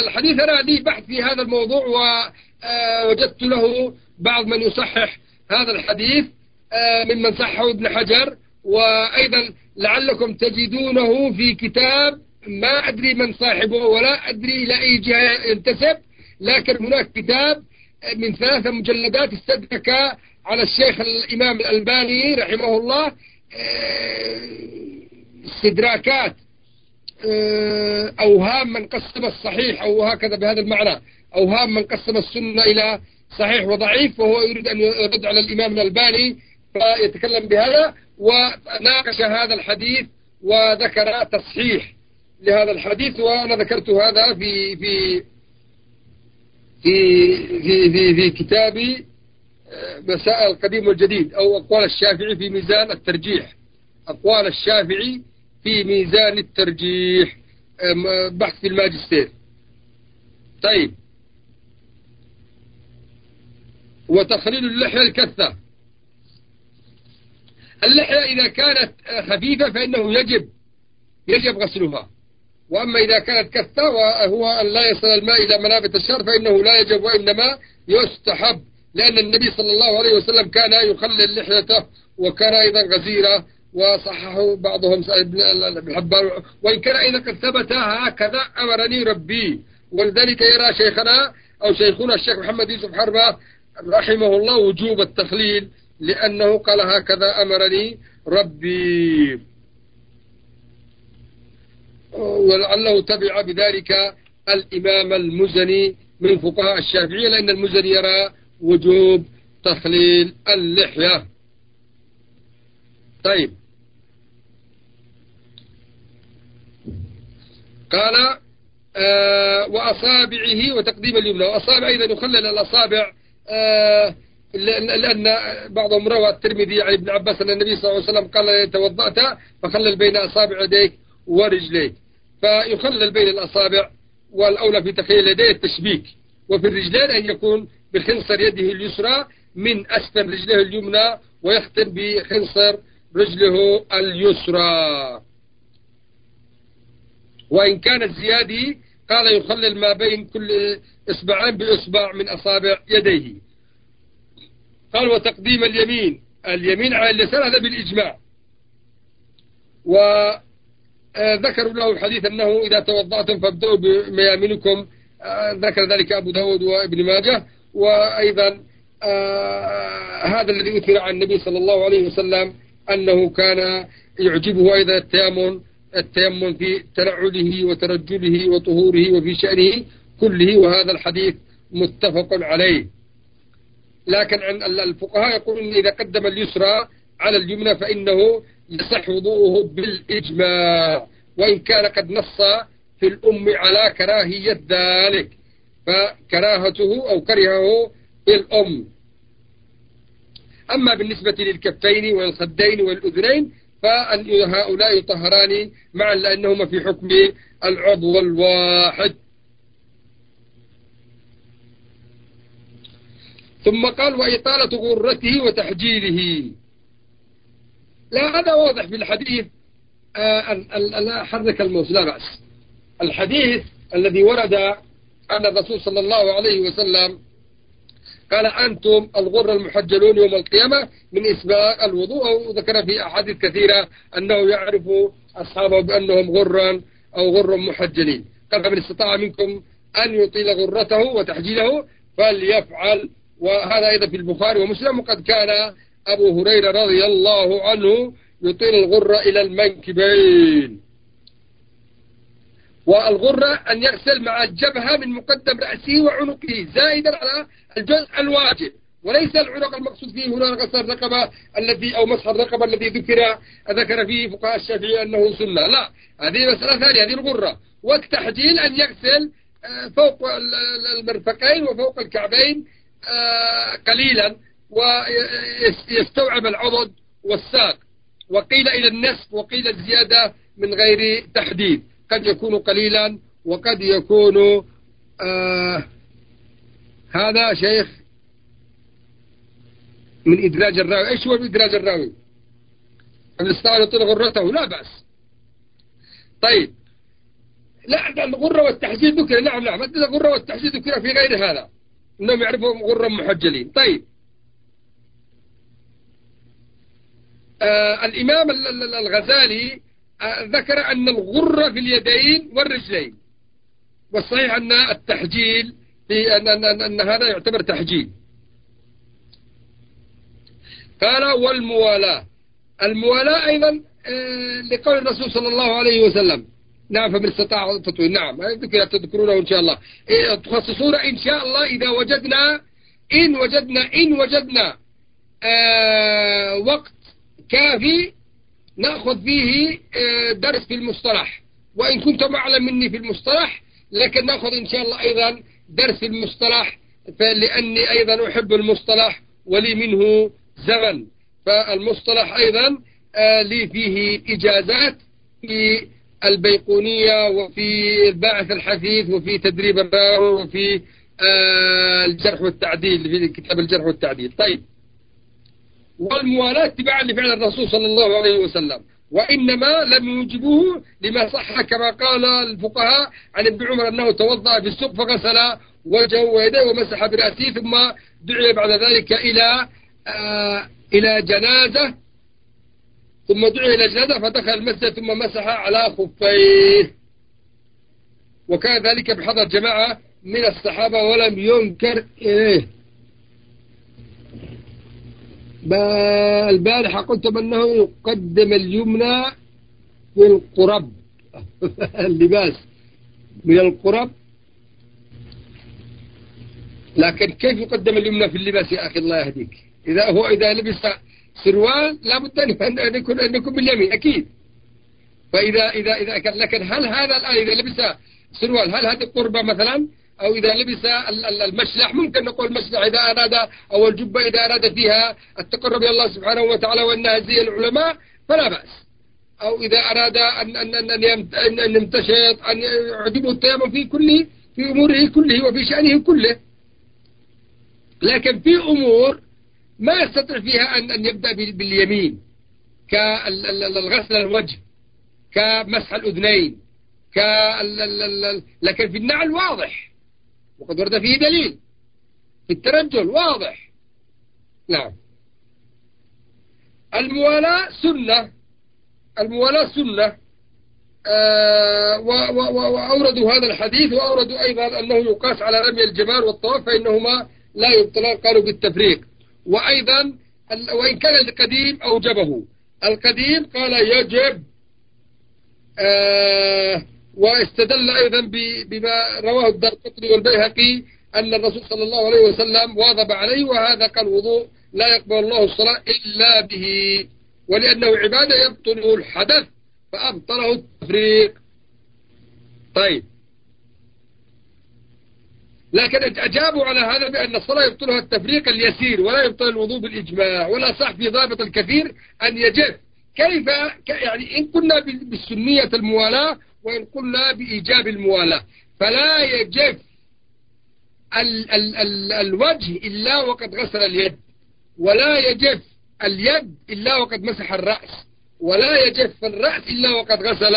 الحديث أنا لي بحث في هذا الموضوع ووجدت له بعض من يصحح هذا الحديث آه، ممن صحه ابن حجر. وأيضا لعلكم تجدونه في كتاب ما أدري من صاحبه ولا أدري إلى أي جهة ينتسب لكن هناك كتاب من ثلاثة مجلدات استدرك على الشيخ الإمام الألباني رحمه الله آه، استدراكات آه، أوهام من قسم الصحيح أو هكذا بهذا المعنى أوهام من قسم السنة إلى صحيح وضعيف وهو يريد أن يرد على الإمام الألباني فيتكلم بهذا وناقش هذا الحديث وذكر تصحيح لهذا الحديث وأنا ذكرت هذا في في في في في, في كتابي آه، مسائل القديم والجديد أو أقوال الشافعي في ميزان الترجيح. أقوال الشافعي في ميزان الترجيح بحث في الماجستير. طيب. وتخليل اللحية الكثة. اللحية إذا كانت خفيفة فإنه يجب يجب غسلها. وأما إذا كانت كثة وهو أن لا يصل الماء إلى منابت الشر فإنه لا يجب وإنما يستحب لأن النبي صلى الله عليه وسلم كان يخلل لحيته وكان أيضا غزيرة وصححه بعضهم ابن حبان وإن كان أيضا قد ثبت هكذا أمرني ربي. ولذلك يرى شيخنا أو شيخنا الشيخ محمد يوسف حربة رحمه الله وجوب التخليل. لأنه قال هكذا أمرني ربي. ولعله تبع بذلك الإمام المزني من فقهاء الشافعية لأن المزني يرى وجوب تخليل اللحية. طيب. قال آه وأصابعه وتقديم اليمنى. وأصابع أيضا يخلل الأصابع آه لأن بعضهم روى الترمذي عن ابن عباس أن النبي صلى الله عليه وسلم قال توضأت فخلل بين أصابع يديك ورجليك. فيخلل بين الأصابع والأولى في تخيل يديه التشبيك وفي الرجلين أن يكون بخنصر يده اليسرى من أسفل رجله اليمنى ويختم بخنصر رجله اليسرى. وإن كانت زيادة قال يخلل ما بين كل إصبعين بإصبع من أصابع يديه. قال وتقديم اليمين. اليمين على اليسار هذا بالإجماع. وذكروا له الحديث أنه إذا توضأتم فابدأوا بميامنكم. ذكر ذلك أبو داود وابن ماجه. وأيضا آه، هذا الذي أثر عن النبي صلى الله عليه وسلم أنه كان يعجبه أيضا التيمم التيمم في تنعله وترجله وطهوره وفي شأنه كله. وهذا الحديث متفق عليه. لكن الفقهاء يقولون إذا قدم اليسرى على اليمنى فإنه يصح وضوءه بالإجماع وإن كان قد نص في الأم على كراهية ذلك فكراهته أو كرهه الأم. أما بالنسبة للكفين والخدين والأذنين فهؤلاء يطهران معا لأنهما في حكم العضو الواحد. ثم قال وإطالة غرته وتحجيله. لا هذا واضح في الحديث. آه، لا حرك الموس لا بأس. الحديث الذي ورد أن الرسول صلى الله عليه وسلم قال أنتم الغر المحجلون يوم القيامة من إسباق الوضوء وذكر في أحاديث كثيرة أنه يعرف أصحابه بأنهم غرا أو غر محجلين. قال فمن استطاع منكم أن يطيل غرته وتحجيله فليفعل وهذا أيضا في البخاري ومسلم وقد كان أبو هريرة رضي الله عنه يطيل الغرة إلى المنكبين. والغرة أن يغسل مع الجبهة من مقدم رأسه وعنقه زائدا على الجزء الواجب. وليس العنق المقصود فيه هنا غسل الرقبة الذي أو مسح الرقبة الذي ذكر ذكر فيه فقهاء الشافعي أنه سنة. لا هذه مسألة ثانية هذه الغرة. والتحجيل أن يغسل آه، فوق المرفقين وفوق الكعبين قليلا ويستوعب العضد والساق. وقيل إلى النسف وقيل الزيادة من غير تحديد. قد يكون قليلا وقد يكون آه هذا شيخ من إدراج الراوي. إيش هو إدراج الراوي؟ أن يطلق غرته؟ لا بأس. طيب. لا الغرة والتحجيد ذكر. نعم نعم الغرة والتحجيد ذكر في غير هذا. انهم يعرفوا غرة محجلين. طيب. آه الإمام الغزالي آه ذكر أن الغرة في اليدين والرجلين. والصحيح أن التحجيل أن, أن, أن, أن هذا يعتبر تحجيل. قال والموالاة. الموالاة أيضا آه لقول الرسول صلى الله عليه وسلم. نعم فمن استطاع تطويل نعم تذكرونه إن شاء الله. إيه، تخصصون إن شاء الله إذا وجدنا إن وجدنا إن وجدنا آه وقت كافي نأخذ فيه آه درس في المصطلح. وإن كنتم أعلم مني في المصطلح لكن نأخذ إن شاء الله أيضا درس في المصطلح لأني أيضا أحب المصطلح ولي منه زمن. فالمصطلح أيضا آه لي فيه إجازات في البيقونية وفي الباعث الحثيث وفي تدريب الراوي وفي آه الجرح والتعديل في كتاب الجرح والتعديل. طيب. والموالاة تبعا لفعل الرسول صلى الله عليه وسلم وإنما لم يوجبوه لما صح كما قال الفقهاء عن ابن عمر أنه توضأ في السوق فغسل وجهه ويديه ومسح برأسه ثم دعي بعد ذلك إلى آه إلى جنازة ثم دعي إلى جنازة فدخل المسجد ثم مسح على خفيه. وكان ذلك بحضر جماعة من الصحابة ولم ينكر إليه. البارحة قلتم أنه يقدم اليمنى في القرب. اللباس من القرب. لكن كيف يقدم اليمنى في اللباس يا أخي؟ الله يهديك. إذا هو إذا لبس سروال لابد أن يكون أن يكون باليمين أكيد. فإذا إذا إذا كان لكن هل هذا الآن إذا لبس سروال هل هذه قربة مثلا؟ أو إذا لبس المشلح ممكن نقول المشلح إذا أراد أو الجبة إذا أراد فيها التقرب إلى الله سبحانه وتعالى وأنها زي العلماء فلا بأس. أو إذا أراد أن أن أن أن, يمتشط أن يعجبه التيمم في كله في أموره كله وفي شأنه كله. لكن في أمور ما يستطيع فيها أن أن يبدأ باليمين كالغسل الوجه كمسح الأذنين ك لكن في النعل واضح وقد ورد فيه دليل. في الترجل واضح. نعم. الموالاة سنة. الموالاة سنة. آه وأوردوا هذا الحديث وأوردوا أيضا أنه يقاس على رمي الجمار والطواف فإنهما لا يبطلان قالوا بالتفريق. وأيضا وإن كان القديم أوجبه. القديم قال يجب آه واستدل أيضا بما رواه الدار والبيهقي أن الرسول صلى الله عليه وسلم واظب عليه وهذا كالوضوء لا يقبل الله الصلاة إلا به ولأنه عبادة يبطل الحدث فأبطله التفريق. طيب. لكن أجابوا على هذا بأن الصلاة يبطلها التفريق اليسير ولا يبطل الوضوء بالإجماع ولا صح في ضابط الكثير أن يجف كيف يعني إن قلنا بالسنية الموالاة وإن قلنا بإيجاب الموالاة. فلا يجف ال ال ال الوجه إلا وقد غسل اليد ولا يجف اليد إلا وقد مسح الرأس ولا يجف الرأس إلا وقد غسل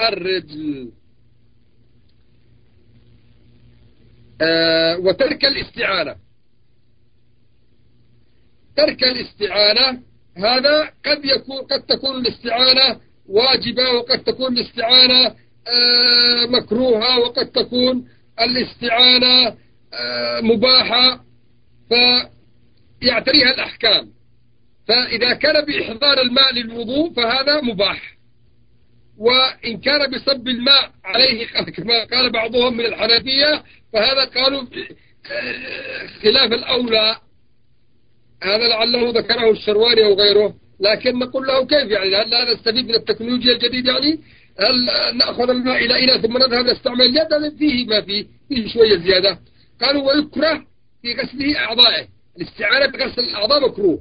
الرجل آه وترك الاستعانة. ترك الاستعانة هذا قد يكون قد تكون الاستعانة واجبة وقد تكون الاستعانة آه مكروهة وقد تكون الاستعانة آه مباحة فيعتريها الأحكام. فإذا كان بإحضار الماء للوضوء فهذا مباح. وإن كان بصب الماء عليه كما قال بعضهم من الحنفية فهذا قالوا خلاف الأولى. هذا لعله ذكره الشرواني أو غيره. لكن نقول له كيف يعني؟ هل لا نستفيد من التكنولوجيا الجديدة يعني؟ هل نأخذ الماء إلى إلى ثم نذهب نستعمل؟ اليد هذا فيه ما فيه. فيه شوية زيادة. قالوا ويكره في غسله أعضائه. الاستعانة بغسل الأعضاء مكروه.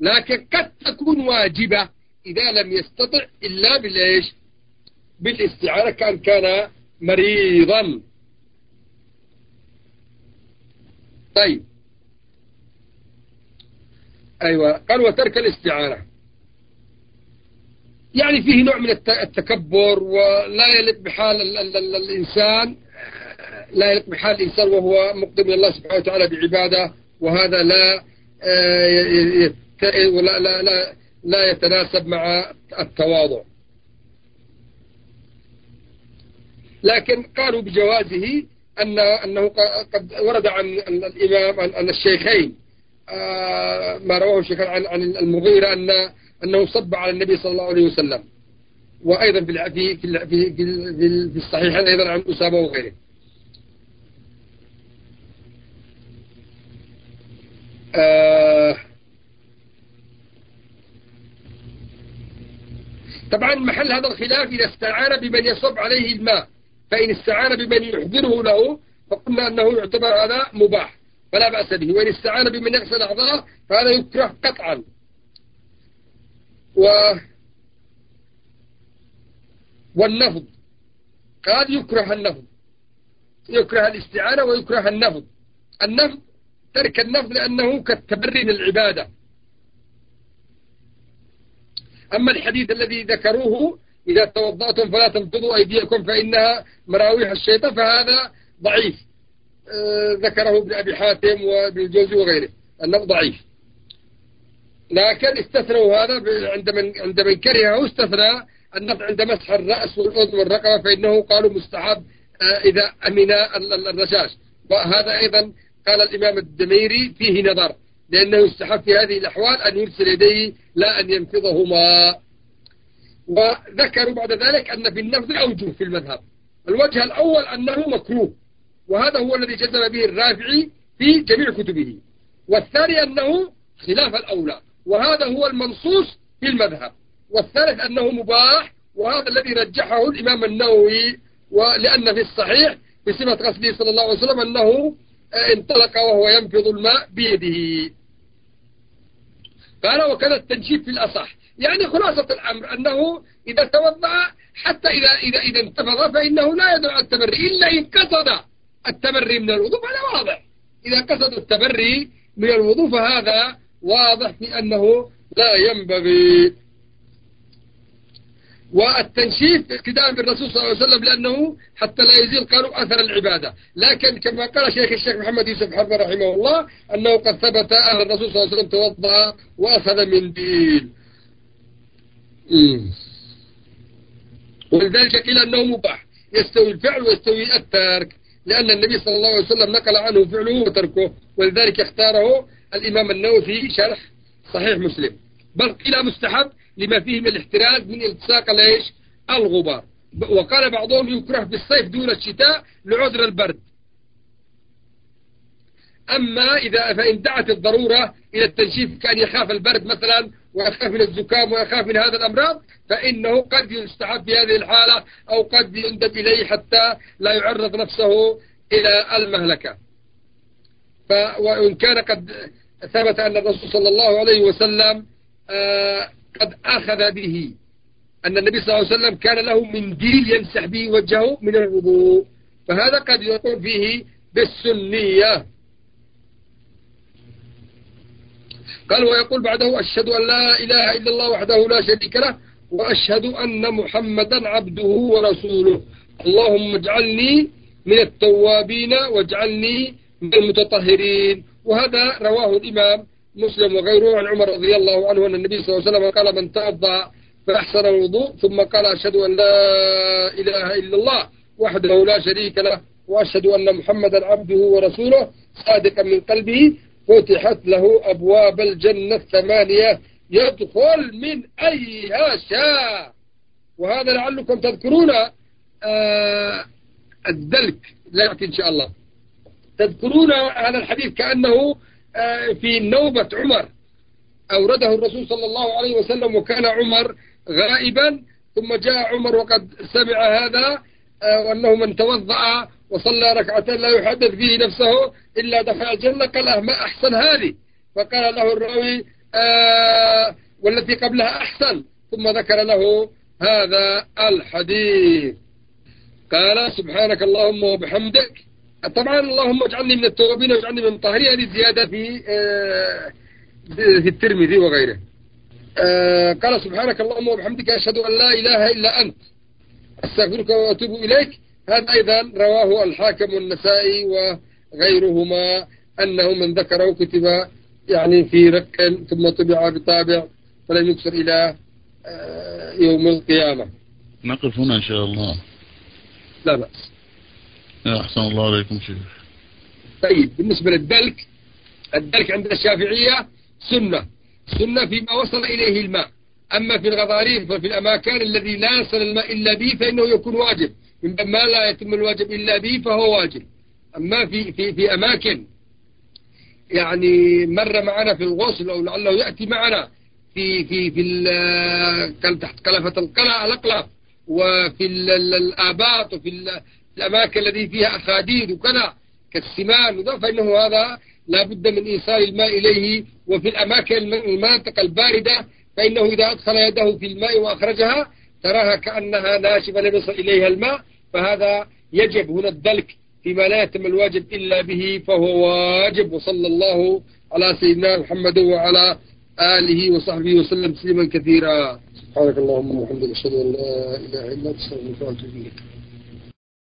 لكن قد تكون واجبة إذا لم يستطع إلا بالإيش بالاستعانة كان كان مريضا. طيب. أيوة قال وترك الاستعانة يعني فيه نوع من التكبر ولا يليق بحال ال ال ال الإنسان لا يليق بحال الإنسان وهو مقدم الله سبحانه وتعالى بعبادة وهذا لا آه، ولا لا لا لا يتناسب مع التواضع. لكن قالوا بجوازه أن أنه قد ورد عن الإمام عن الشيخين. آه، ما رواه الشيخين عن عن المغيرة أن أنه صب على النبي صلى الله عليه وسلم. وأيضا في في في في, في الصحيحين أيضا عن أسامة وغيره. آه طبعا محل هذا الخلاف إذا استعان بمن يصب عليه الماء. فإن استعان بمن يحضره له فقلنا أنه يعتبر هذا مباح فلا بأس به. وإن استعان بمن يغسل أعضاءه فهذا يكره قطعا. و والنفض. قد يكره النفض. يكره الاستعانة ويكره النفض. النفض ترك النفض لأنه كالتبري للعبادة. أما الحديث الذي ذكروه إذا توضأتم فلا تنفضوا أيديكم فإنها مراويح الشيطان فهذا ضعيف. آه، ذكره ابن أبي حاتم وابن الجوزي وغيره أنه ضعيف. لكن استثنوا هذا عند من عند من كرهه استثنى النفع عند مسح الرأس والأذن والرقبة فإنه قالوا مستحب آه، إذا أمن الرشاش. وهذا أيضا قال الإمام الدميري فيه نظر لأنه يستحب في هذه الأحوال أن يرسل يديه لا أن ينفضهما. وذكروا بعد ذلك أن في النفذ أوجه في المذهب. الوجه الأول أنه مكروه وهذا هو الذي جزم به الرافعي في جميع كتبه. والثاني أنه خلاف الأولى وهذا هو المنصوص في المذهب. والثالث أنه مباح وهذا الذي رجحه الإمام النووي ولأن في الصحيح بصفة غسله صلى الله عليه وسلم أنه انطلق وهو ينفض الماء بيده. قال وكذا التنشيف في الأصح يعني خلاصة الأمر أنه إذا توضأ حتى إذا إذا إذا انتفض فإنه لا يدعو التبري إلا إن قصد التبري من الوضوء فهذا واضح. إذا قصد التبري من الوضوء فهذا واضح في أنه لا ينبغي. والتنشيف اقتداء بالرسول صلى الله عليه وسلم لأنه حتى لا يزيل قالوا أثر العبادة. لكن كما قال شيخ الشيخ محمد يوسف حرب رحمه الله أنه قد ثبت أن الرسول صلى الله عليه وسلم توضأ وأخذ من دين. ولذلك قيل أنه مباح يستوي الفعل ويستوي الترك لأن النبي صلى الله عليه وسلم نقل عنه فعله وتركه ولذلك اختاره الإمام النووي في شرح صحيح مسلم. بل قيل مستحب لما فيه من الاحتراز من التصاق الغبار. وقال بعضهم يكره بالصيف دون الشتاء لعذر البرد. أما إذا فإن دعت الضرورة إلى التنشيف كأن يخاف البرد مثلا ويخاف من الزكام ويخاف من هذا الأمراض فإنه قد يستحب في هذه الحالة أو قد يندب إليه حتى لا يعرض نفسه إلى المهلكة. وإن كان قد ثبت أن الرسول صلى الله عليه وسلم آه قد أخذ به. أن النبي صلى الله عليه وسلم كان له منديل يمسح به وجهه من الوضوء. فهذا قد يقول فيه بالسنية. قال ويقول بعده أشهد أن لا إله إلا الله وحده لا شريك له وأشهد أن محمدا عبده ورسوله. اللهم اجعلني من التوابين واجعلني من المتطهرين. وهذا رواه الإمام مسلم وغيره عن عمر رضي الله عنه أن النبي صلى الله عليه وسلم قال من توضأ فأحسن الوضوء ثم قال أشهد أن لا إله إلا الله وحده لا شريك له وأشهد أن محمدا عبده ورسوله صادقا من قلبه فتحت له أبواب الجنة الثمانية يدخل من أيها شاء. وهذا لعلكم تذكرون آه الدلك يأتي إن شاء الله. تذكرون هذا الحديث كأنه آه في نوبة عمر. أورده الرسول صلى الله عليه وسلم وكان عمر غائبا ثم جاء عمر وقد سمع هذا آه وأنه من توضأ وصلى ركعتين لا يحدث فيه نفسه إلا دخل الجنة قال ما أحسن هذه؟ فقال له الراوي آه والتي قبلها أحسن. ثم ذكر له هذا الحديث. قال سبحانك اللهم وبحمدك طبعا اللهم اجعلني من التوابين واجعلني من الطاهرين هذه زيادة في آه في الترمذي وغيره. آه قال سبحانك اللهم وبحمدك أشهد أن لا إله إلا أنت أستغفرك وأتوب إليك. هذا أيضا رواه الحاكم والنسائي وغيرهما أنه من ذكره كتب يعني في رق ثم طبع بطابع فلم يكسر إلى آه، يوم القيامة. نقف هنا إن شاء الله. لا بأس. أحسن الله عليكم شيخ. طيب بالنسبة للدلك الدلك عند الشافعية سنة. سنة فيما وصل إليه الماء. أما في الغضاريف وفي الأماكن الذي لا يصل الماء إلا به فإنه يكون واجب. من ما لا يتم الواجب إلا به فهو واجب. أما في, في, في أماكن يعني مر معنا في الغسل أو لعله يأتي معنا في في في تحت قلفة القلع الأقلب وفي الآباط وفي الأماكن التي فيها أخاديد وكذا كالسمان فإنه هذا لا بد من إيصال الماء إليه. وفي الأماكن المناطق الباردة فإنه إذا أدخل يده في الماء وأخرجها تراها كأنها ناشفة لم يصل إليها الماء فهذا يجب هنا الدلك فيما لا يتم الواجب إلا به فهو واجب. وصلى الله على سيدنا محمد وعلى آله وصحبه وسلم تسليما كثيرا. سبحانك اللهم وبحمدك أشهد أن لا إله إلا أنت أستغفرك وأتوب إليك.